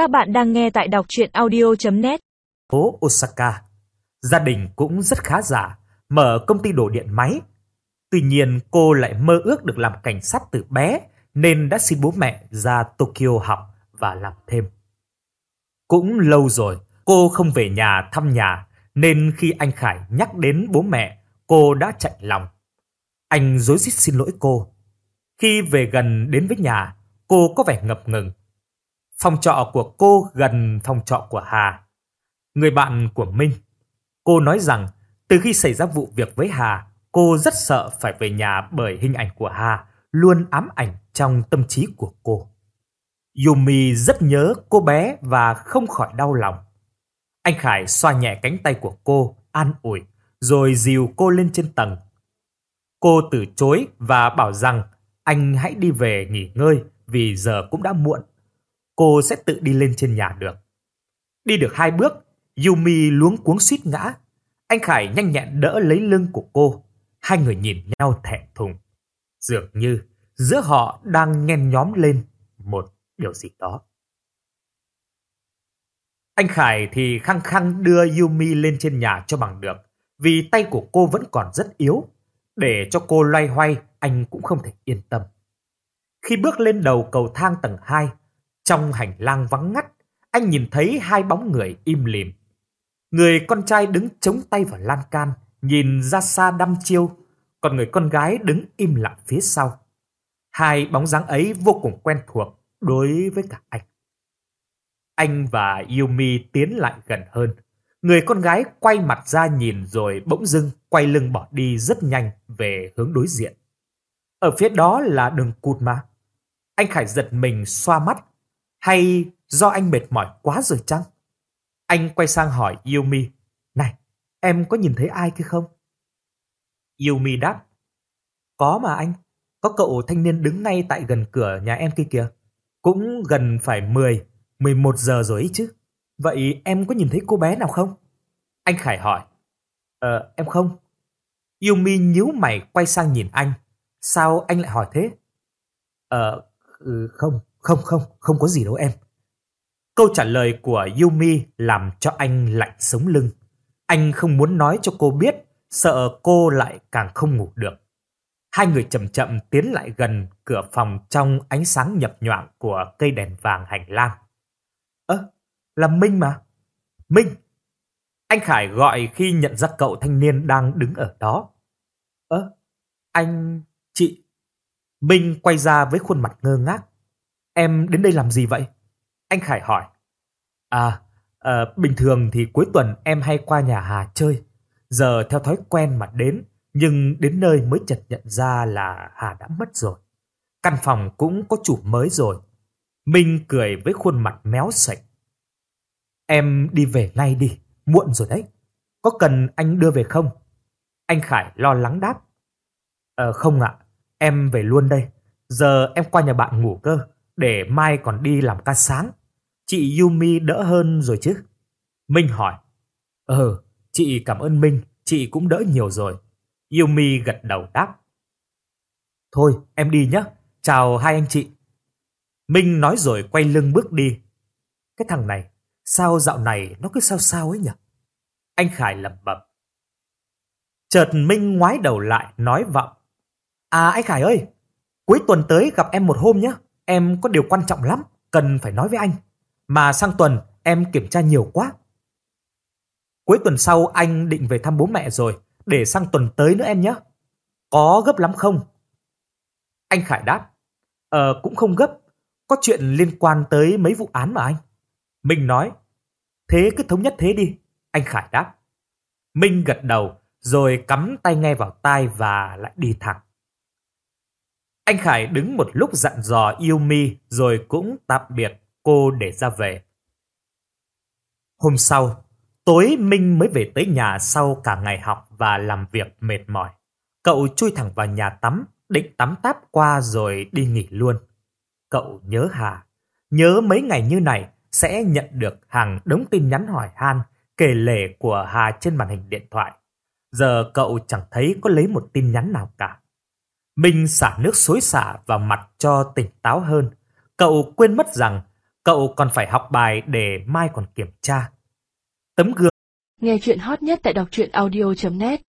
Các bạn đang nghe tại đọc chuyện audio.net Phố Osaka, gia đình cũng rất khá giả, mở công ty đổ điện máy. Tuy nhiên cô lại mơ ước được làm cảnh sát từ bé nên đã xin bố mẹ ra Tokyo học và làm thêm. Cũng lâu rồi cô không về nhà thăm nhà nên khi anh Khải nhắc đến bố mẹ cô đã chạy lòng. Anh dối rít xin lỗi cô. Khi về gần đến với nhà cô có vẻ ngập ngừng Phòng trọ của cô gần phòng trọ của Hà. Người bạn của Minh. Cô nói rằng từ khi xảy ra vụ việc với Hà, cô rất sợ phải về nhà bởi hình ảnh của Hà luôn ám ảnh trong tâm trí của cô. Yumi rất nhớ cô bé và không khỏi đau lòng. Anh Khải xoa nhẹ cánh tay của cô, an ủi, rồi dìu cô lên trên tầng. Cô từ chối và bảo rằng anh hãy đi về nghỉ ngơi vì giờ cũng đã muộn cô sẽ tự đi lên trên nhà được. Đi được hai bước, Yumi luống cuống suýt ngã. Anh Khải nhanh nhẹn đỡ lấy lưng của cô. Hai người nhìn nhau thẹn thùng. Dường như giữa họ đang nhen nhóm lên một điều gì đó. Anh Khải thì khăng khăng đưa Yumi lên trên nhà cho bằng được, vì tay của cô vẫn còn rất yếu. Để cho cô loay hoay, anh cũng không thể yên tâm. Khi bước lên đầu cầu thang tầng 2, trong hành lang vắng ngắt, anh nhìn thấy hai bóng người im lìm. Người con trai đứng chống tay vào lan can, nhìn ra xa đăm chiêu, còn người con gái đứng im lặng phía sau. Hai bóng dáng ấy vô cùng quen thuộc đối với cả anh. Anh và Yumi tiến lại gần hơn. Người con gái quay mặt ra nhìn rồi bỗng dưng quay lưng bỏ đi rất nhanh về hướng đối diện. Ở phía đó là đường cụt mà. Anh Khải giật mình xoa mắt hay do anh mệt mỏi quá rồi chăng? Anh quay sang hỏi Yumi. Này, em có nhìn thấy ai kia không? Yumi đáp. Có mà anh. Có cậu thanh niên đứng ngay tại gần cửa nhà em kia kìa. Cũng gần phải 10, 11 giờ rồi ấy chứ. Vậy em có nhìn thấy cô bé nào không? Anh Khải hỏi. Ờ, em không. Yumi nhíu mày quay sang nhìn anh. Sao anh lại hỏi thế? Ờ, ừ, không. Không không, không có gì đâu em. Câu trả lời của Yumi làm cho anh lạnh sống lưng. Anh không muốn nói cho cô biết, sợ cô lại càng không ngủ được. Hai người chậm chậm tiến lại gần cửa phòng trong ánh sáng nhập nhoạng của cây đèn vàng hành lang. Ơ, là Minh mà. Minh! Anh Khải gọi khi nhận ra cậu thanh niên đang đứng ở đó. Ơ, anh... chị... Minh quay ra với khuôn mặt ngơ ngác. Em đến đây làm gì vậy? Anh Khải hỏi. À, à, bình thường thì cuối tuần em hay qua nhà Hà chơi. Giờ theo thói quen mà đến, nhưng đến nơi mới chợt nhận ra là Hà đã mất rồi. Căn phòng cũng có chủ mới rồi. Minh cười với khuôn mặt méo sạch. Em đi về ngay đi, muộn rồi đấy. Có cần anh đưa về không? Anh Khải lo lắng đáp. Ờ không ạ, em về luôn đây. Giờ em qua nhà bạn ngủ cơ để mai còn đi làm ca sáng. Chị Yumi đỡ hơn rồi chứ? Minh hỏi. Ờ, chị cảm ơn Minh, chị cũng đỡ nhiều rồi. Yumi gật đầu đáp. Thôi, em đi nhé. Chào hai anh chị. Minh nói rồi quay lưng bước đi. Cái thằng này, sao dạo này nó cứ sao sao ấy nhỉ? Anh Khải lẩm bẩm. Chợt Minh ngoái đầu lại nói vọng. À anh Khải ơi, cuối tuần tới gặp em một hôm nhé. Em có điều quan trọng lắm, cần phải nói với anh. Mà sang tuần em kiểm tra nhiều quá. Cuối tuần sau anh định về thăm bố mẹ rồi, để sang tuần tới nữa em nhé. Có gấp lắm không? Anh Khải đáp, Ờ cũng không gấp, có chuyện liên quan tới mấy vụ án mà anh. Minh nói, thế cứ thống nhất thế đi. Anh Khải đáp. Minh gật đầu, rồi cắm tay nghe vào tai và lại đi thẳng. Anh Khải đứng một lúc dặn dò yêu mi rồi cũng tạm biệt cô để ra về. Hôm sau, tối Minh mới về tới nhà sau cả ngày học và làm việc mệt mỏi. Cậu chui thẳng vào nhà tắm, định tắm táp qua rồi đi nghỉ luôn. Cậu nhớ Hà, nhớ mấy ngày như này sẽ nhận được hàng đống tin nhắn hỏi han, kể lể của Hà trên màn hình điện thoại. Giờ cậu chẳng thấy có lấy một tin nhắn nào cả. Minh xả nước xối xả vào mặt cho tỉnh táo hơn. Cậu quên mất rằng Cậu còn phải học bài để mai còn kiểm tra. Tấm gương Nghe chuyện hot nhất tại đọc truyện audio.net